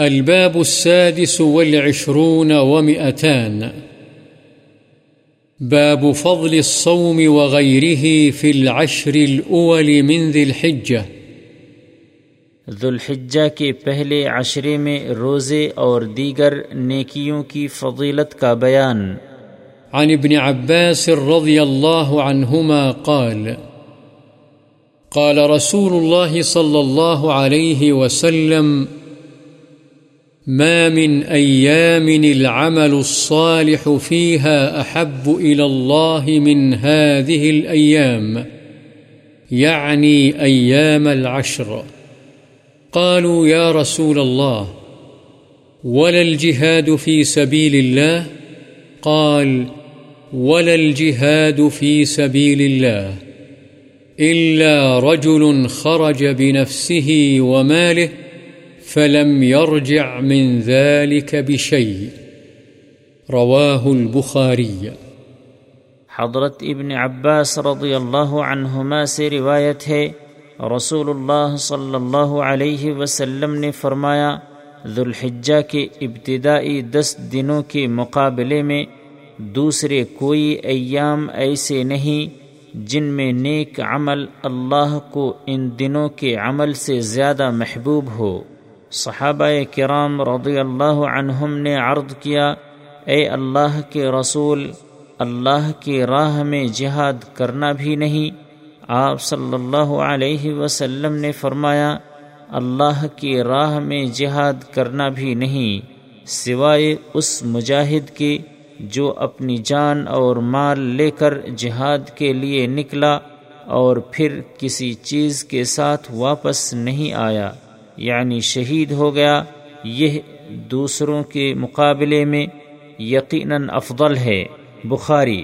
الباب السادس والعشرون ومئتان. باب فضل الصوم وغيره في العشر الأول من ذي الحجة. ذوالحجہ کے پہلے عشرے میں روزے اور دیگر نیکیوں کی فضیلت کا بیان۔ عن ابن عباس رضي الله عنهما قال قال رسول الله صلى الله عليه وسلم ما من أيام العمل الصالح فيها أحب إلى الله من هذه الأيام، يعني أيام العشر. قالوا يا رسول الله، ولا الجهاد في سبيل الله؟ قال، ولا الجهاد في سبيل الله، إلا رجل خرج بنفسه وماله فلم يرجع من ذلك بشيء، رواه البخاري. حضرت ابن عباس رضی اللہ عنہما سے روایت ہے رسول اللہ صلی اللہ علیہ وسلم نے فرمایا، ذوالحجہ کے ابتدائی دس دنوں کے مقابلے میں دوسرے کوئی ایام ایسے نہیں جن میں نیک عمل اللہ کو ان دنوں کے عمل سے زیادہ محبوب ہو۔ صحابہ کرام رضی اللہ عنہم نے عرض کیا، اے اللہ کے رسول، اللہ کی راہ میں جہاد کرنا بھی نہیں۔ آپ صلی اللہ علیہ وسلم نے فرمایا، اللہ کی راہ میں جہاد کرنا بھی نہیں، سوائے اس مجاہد کے جو اپنی جان اور مال لے کر جہاد کے لیے نکلا اور پھر کسی چیز کے ساتھ واپس نہیں آیا۔ یعنی شہید ہو گیا یہ دوسروں کے مقابلے میں یقیناً افضل ہے۔ بخاری